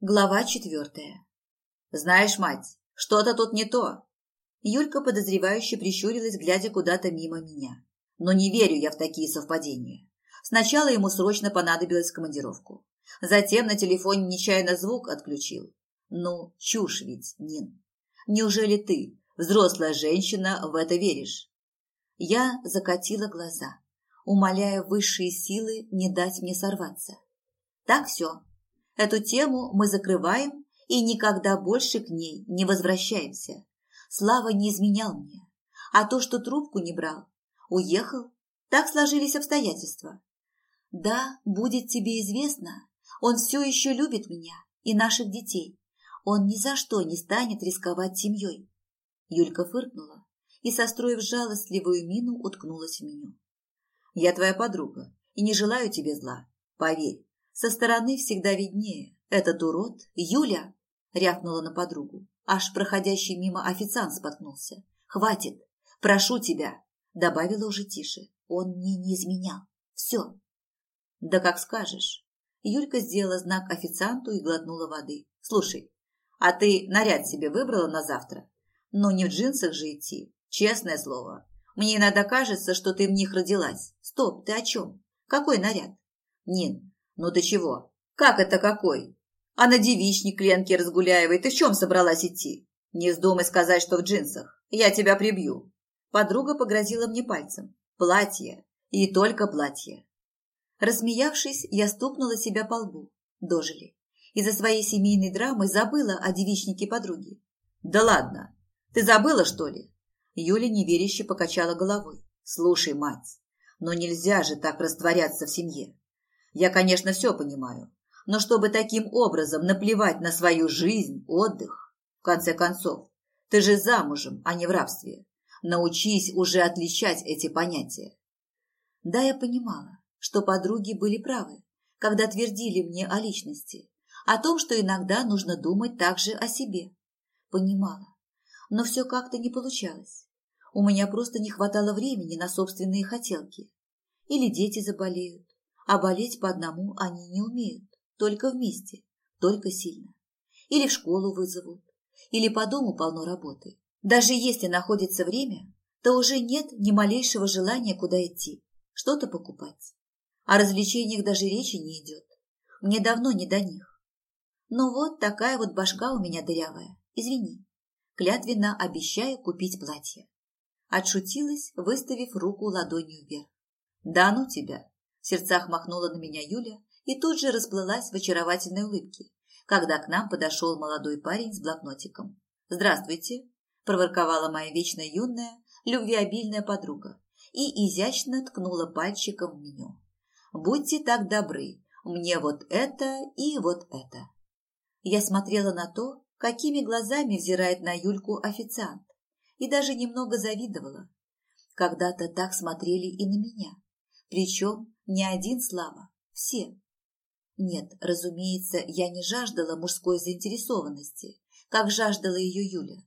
Глава четвертая. «Знаешь, мать, что-то тут не то». Юлька подозревающе прищурилась, глядя куда-то мимо меня. Но не верю я в такие совпадения. Сначала ему срочно понадобилась командировку. Затем на телефоне нечаянно звук отключил. Ну, чушь ведь, Нин. Неужели ты, взрослая женщина, в это веришь? Я закатила глаза, умоляя высшие силы не дать мне сорваться. Так все, Эту тему мы закрываем и никогда больше к ней не возвращаемся. Слава не изменял мне. А то, что трубку не брал, уехал, так сложились обстоятельства. Да, будет тебе известно, он все еще любит меня и наших детей. Он ни за что не станет рисковать семьей. Юлька фыркнула и, состроив жалостливую мину, уткнулась в меню. Я твоя подруга и не желаю тебе зла, поверь. Со стороны всегда виднее. Этот урод, Юля, рявкнула на подругу. Аж проходящий мимо официант споткнулся. Хватит, прошу тебя, добавила уже тише. Он мне не изменял. Все. Да как скажешь. Юлька сделала знак официанту и глотнула воды. Слушай, а ты наряд себе выбрала на завтра? Ну, не в джинсах же идти, честное слово. Мне иногда кажется, что ты в них родилась. Стоп, ты о чем? Какой наряд? Нин, «Ну ты чего? Как это какой? А на девичник Ленки Разгуляевой ты в чем собралась идти? Не вздумай сказать, что в джинсах. Я тебя прибью». Подруга погрозила мне пальцем. «Платье. И только платье». Рассмеявшись, я стукнула себя по лбу. Дожили. Из-за своей семейной драмы забыла о девичнике подруги. «Да ладно! Ты забыла, что ли?» Юля неверяще покачала головой. «Слушай, мать, но нельзя же так растворяться в семье. Я, конечно, все понимаю, но чтобы таким образом наплевать на свою жизнь, отдых, в конце концов, ты же замужем, а не в рабстве. Научись уже отличать эти понятия. Да, я понимала, что подруги были правы, когда твердили мне о личности, о том, что иногда нужно думать также о себе. Понимала, но все как-то не получалось. У меня просто не хватало времени на собственные хотелки. Или дети заболеют, а болеть по одному они не умеют, только вместе, только сильно. Или в школу вызовут, или по дому полно работы. Даже если находится время, то уже нет ни малейшего желания куда идти, что-то покупать. О развлечениях даже речи не идет. Мне давно не до них. Ну вот такая вот башка у меня дырявая. Извини. Клятвенно обещаю купить платье. Отшутилась, выставив руку ладонью вверх. Да ну тебя сердцах махнула на меня Юля и тут же расплылась в очаровательной улыбке, когда к нам подошел молодой парень с блокнотиком. «Здравствуйте!» – проворковала моя вечно юная, любвеобильная подруга и изящно ткнула пальчиком в меню. «Будьте так добры, мне вот это и вот это». Я смотрела на то, какими глазами взирает на Юльку официант, и даже немного завидовала. Когда-то так смотрели и на меня. Причем не один Слава, все. Нет, разумеется, я не жаждала мужской заинтересованности, как жаждала ее Юля.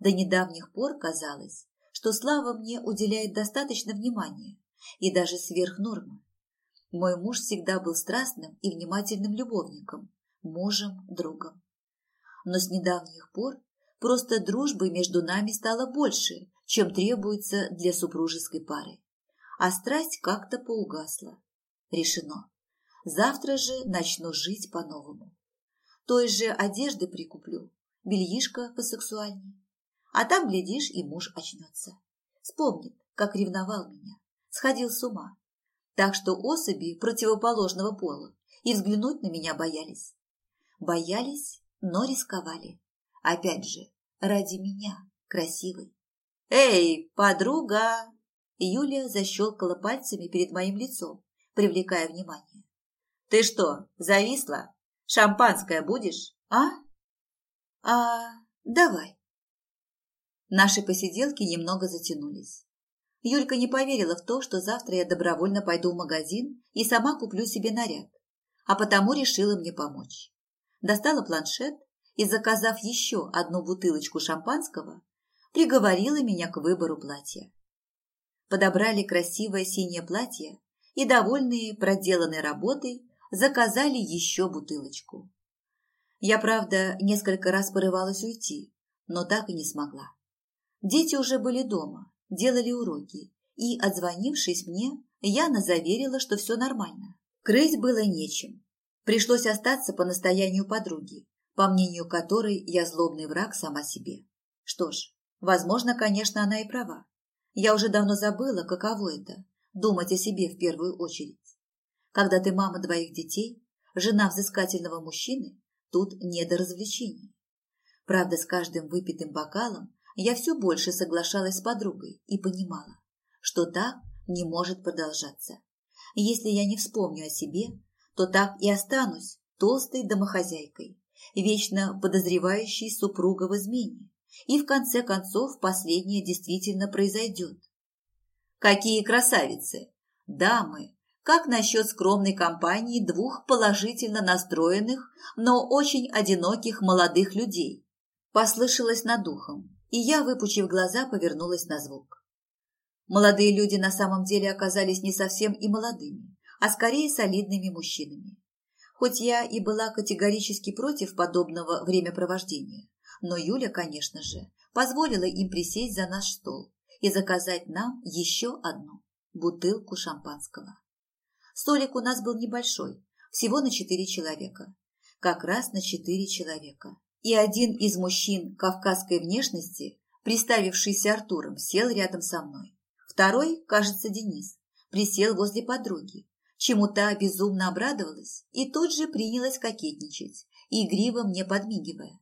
До недавних пор казалось, что Слава мне уделяет достаточно внимания и даже сверх нормы. Мой муж всегда был страстным и внимательным любовником, мужем, другом. Но с недавних пор просто дружбы между нами стало больше, чем требуется для супружеской пары а страсть как-то поугасла. Решено. Завтра же начну жить по-новому. Той же одежды прикуплю, бельишко посексуальней. А там, глядишь, и муж очнется. Вспомнит, как ревновал меня, сходил с ума. Так что особи противоположного пола и взглянуть на меня боялись. Боялись, но рисковали. Опять же, ради меня, красивой. «Эй, подруга!» Юлия защелкала пальцами перед моим лицом, привлекая внимание. «Ты что, зависла? Шампанское будешь, а?» «А, давай». Наши посиделки немного затянулись. Юлька не поверила в то, что завтра я добровольно пойду в магазин и сама куплю себе наряд, а потому решила мне помочь. Достала планшет и, заказав еще одну бутылочку шампанского, приговорила меня к выбору платья подобрали красивое синее платье и, довольные проделанной работой, заказали еще бутылочку. Я, правда, несколько раз порывалась уйти, но так и не смогла. Дети уже были дома, делали уроки, и, отзвонившись мне, Яна заверила, что все нормально. Крыть было нечем. Пришлось остаться по настоянию подруги, по мнению которой я злобный враг сама себе. Что ж, возможно, конечно, она и права. Я уже давно забыла, каково это – думать о себе в первую очередь. Когда ты мама двоих детей, жена взыскательного мужчины, тут не до развлечений. Правда, с каждым выпитым бокалом я все больше соглашалась с подругой и понимала, что так не может продолжаться. Если я не вспомню о себе, то так и останусь толстой домохозяйкой, вечно подозревающей супруга в измене. И в конце концов последнее действительно произойдет. Какие красавицы! Дамы, как насчет скромной компании двух положительно настроенных, но очень одиноких молодых людей? Послышалось над духом, и я, выпучив глаза, повернулась на звук. Молодые люди на самом деле оказались не совсем и молодыми, а скорее солидными мужчинами. Хоть я и была категорически против подобного времяпровождения, но Юля, конечно же, позволила им присесть за наш стол и заказать нам еще одну бутылку шампанского. Столик у нас был небольшой, всего на четыре человека. Как раз на четыре человека. И один из мужчин кавказской внешности, приставившийся Артуром, сел рядом со мной. Второй, кажется, Денис, присел возле подруги, чему та безумно обрадовалась и тут же принялась кокетничать, игриво мне подмигивая.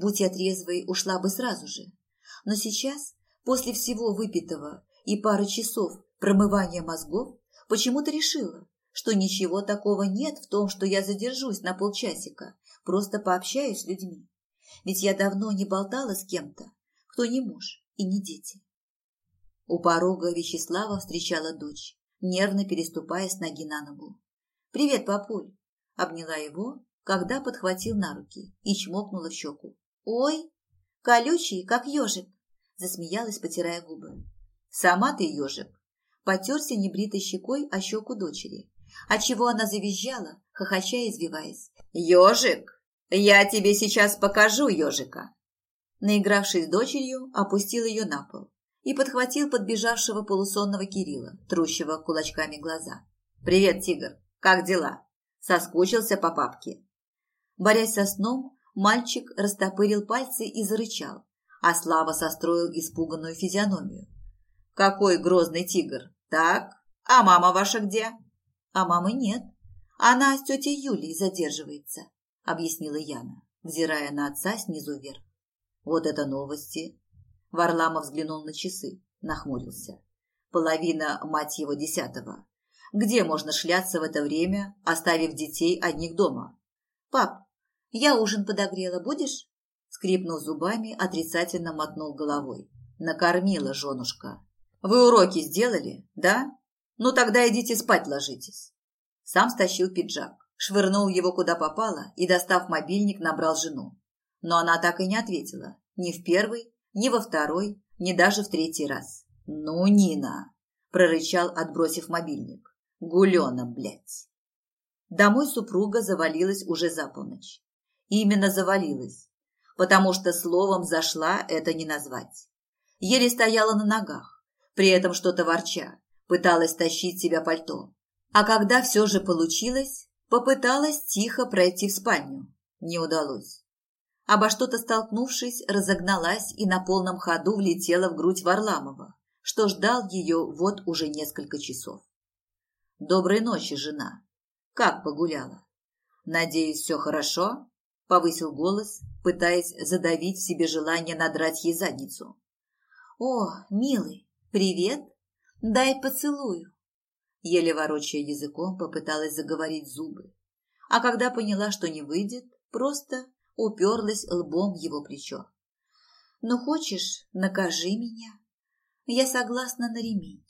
Будь я трезвой, ушла бы сразу же. Но сейчас, после всего выпитого и пары часов промывания мозгов, почему-то решила, что ничего такого нет в том, что я задержусь на полчасика, просто пообщаюсь с людьми. Ведь я давно не болтала с кем-то, кто не муж и не дети. У порога Вячеслава встречала дочь, нервно переступая с ноги на ногу. «Привет, папуль!» – обняла его, когда подхватил на руки и чмокнула в щеку. «Ой, колючий, как ежик!» – засмеялась, потирая губы. «Сама ты ежик!» – потерся небритой щекой о щеку дочери, отчего она завизжала, хохоча извиваясь. «Ежик! Я тебе сейчас покажу ежика!» Наигравшись дочерью, опустил ее на пол и подхватил подбежавшего полусонного Кирилла, трущего кулачками глаза. «Привет, тигр! Как дела?» Соскучился по папке. Борясь со сном, мальчик растопырил пальцы и зарычал, а Слава состроил испуганную физиономию. «Какой грозный тигр! Так, а мама ваша где?» «А мамы нет. Она с тетей Юлей задерживается», — объяснила Яна, взирая на отца снизу вверх. «Вот это новости!» Варламов взглянул на часы, нахмурился. Половина, мать его, десятого. Где можно шляться в это время, оставив детей одних дома? Пап, я ужин подогрела, будешь? Скрипнул зубами, отрицательно мотнул головой. Накормила женушка. Вы уроки сделали, да? Ну тогда идите спать ложитесь. Сам стащил пиджак, швырнул его куда попало и, достав мобильник, набрал жену. Но она так и не ответила. Ни в первый, ни во второй, ни даже в третий раз. «Ну, Нина!» – прорычал, отбросив мобильник. «Гулена, блядь!» Домой супруга завалилась уже за полночь. Именно завалилась, потому что словом «зашла» это не назвать. Еле стояла на ногах, при этом что-то ворча, пыталась тащить себя пальто. А когда все же получилось, попыталась тихо пройти в спальню. Не удалось обо что-то столкнувшись, разогналась и на полном ходу влетела в грудь Варламова, что ждал ее вот уже несколько часов. «Доброй ночи, жена. Как погуляла? Надеюсь, все хорошо?» – повысил голос, пытаясь задавить в себе желание надрать ей задницу. «О, милый, привет! Дай поцелую!» Еле ворочая языком, попыталась заговорить зубы. А когда поняла, что не выйдет, просто уперлась лбом в его плечо. «Ну, хочешь, накажи меня. Я согласна на ремень».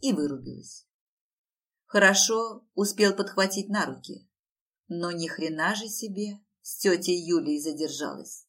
И вырубилась. Хорошо успел подхватить на руки, но ни хрена же себе с тетей Юлей задержалась.